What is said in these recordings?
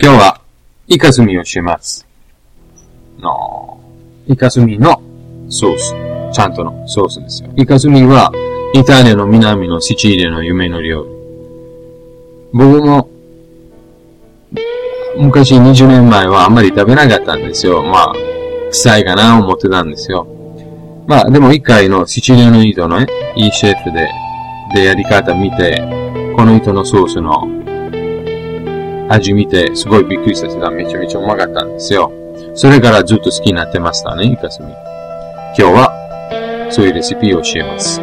今日は、イカスミをします。の、イカスミのソース。ちゃんとのソースですよ。イカスミは、イタリアの南のシチリアの夢の料理。僕も、昔20年前はあんまり食べなかったんですよ。まあ、臭いかな思ってたんですよ。まあ、でも一回のシチリアの人のね、いいシェフで、でやり方見て、この人のソースの味見て、すごいびっくりさせた。めちゃめちゃうまかったんですよ。それからずっと好きになってましたね、イカスミ。今日は、そういうレシピを教えます。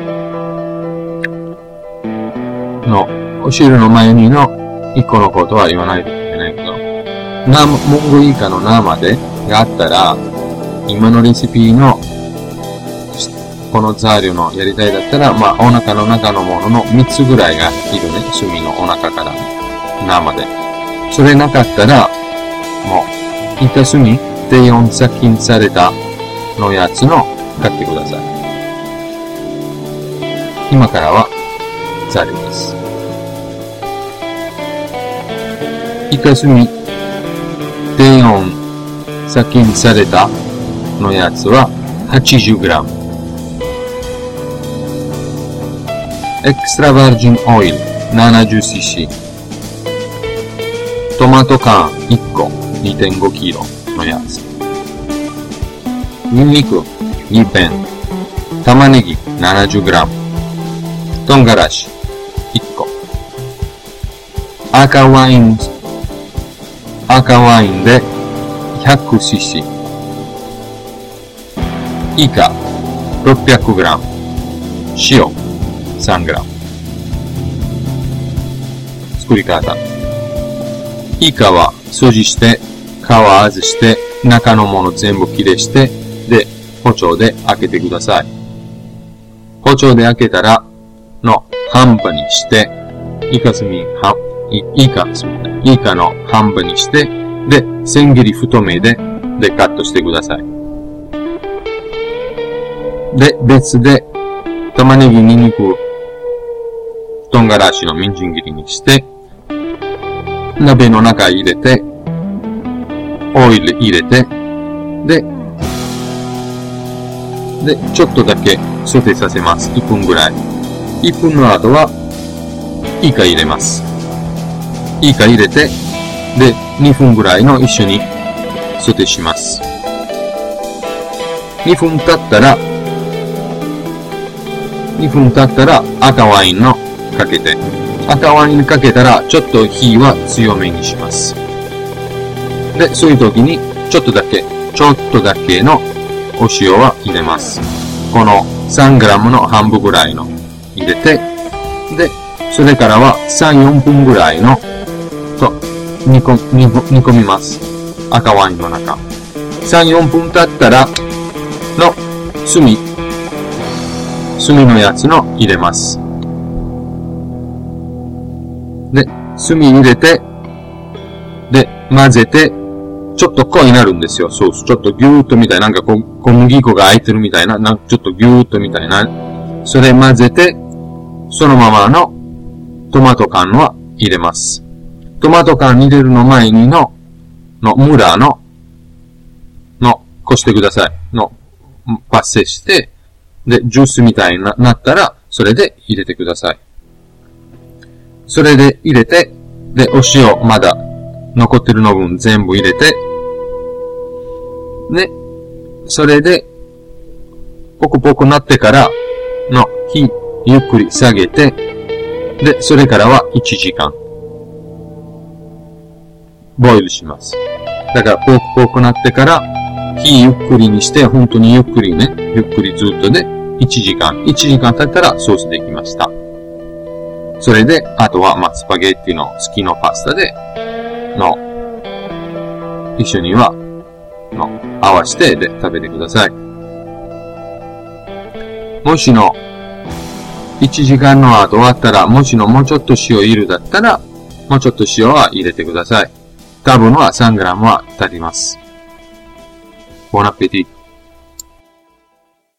の、お汁の前にの一個のことは言わないといけないけど、な、モンゴイカの生でがあったら、今のレシピのこの材料のやりたいだったら、まあ、お腹の中のものの3つぐらいがいるね。炭のお腹から生で。それなかったら、もう、板炭、低温殺菌されたのやつの買ってください。今からは、材料です。イカ炭、低温殺菌されたのやつは 80g。エクストラバージンオイル 70cc。トマト缶1個2.5キロのやつ。ニンニク2ペン。玉ねぎ70グラム。唐辛子1個。赤ワイン、赤ワインで 100cc。イカ600グラム。塩3グラム。作り方。イカは掃除して、皮外して、中のもの全部切れして、で、包丁で開けてください。包丁で開けたら、の半分にして、イカスミ、は、イカ、イカの半分にして、で、千切り太めで、で、カットしてください。で、別で、玉ねぎ、ニンニク、唐辛子のみんじん切りにして、鍋の中入れて、オイル入れて、で、で、ちょっとだけソテーさせます。1分ぐらい。1分の後は、イカ入れます。イカ入れて、で、2分ぐらいの一緒にソテーします。2分経ったら、2分経ったら赤ワインのかけて、赤ワインにかけたら、ちょっと火は強めにします。で、そういう時に、ちょっとだけ、ちょっとだけのお塩は入れます。この 3g の半分ぐらいの入れて、で、それからは3、4分ぐらいの、と、煮込煮煮込みます。赤ワインの中。3、4分経ったら、の、炭、炭のやつの入れます。炭入れて、で、混ぜて、ちょっと濃いになるんですよ、ソース。ちょっとギューッとみたいな、なんか小麦粉が開いてるみたいな、なんかちょっとギューッとみたいな。それ混ぜて、そのままのトマト缶は入れます。トマト缶入れるの前にの、の、ムラの、の、こしてください。の、パッセして、で、ジュースみたいになったら、それで入れてください。それで入れて、で、お塩まだ残ってるの分全部入れて、で、それで、ポクポクなってからの火、ゆっくり下げて、で、それからは1時間、ボイルします。だから、ポクポクなってから、火ゆっくりにして、本当にゆっくりね、ゆっくりずっとで、1時間。1時間経ったらソースできました。それで、あとは、まあ、スパゲッティの好きのパスタで、の、一緒には、の、合わせてで食べてください。もしの、1時間の後終わったら、もしのもうちょっと塩いるだったら、もうちょっと塩は入れてください。多分は 3g は足ります。ボナペティ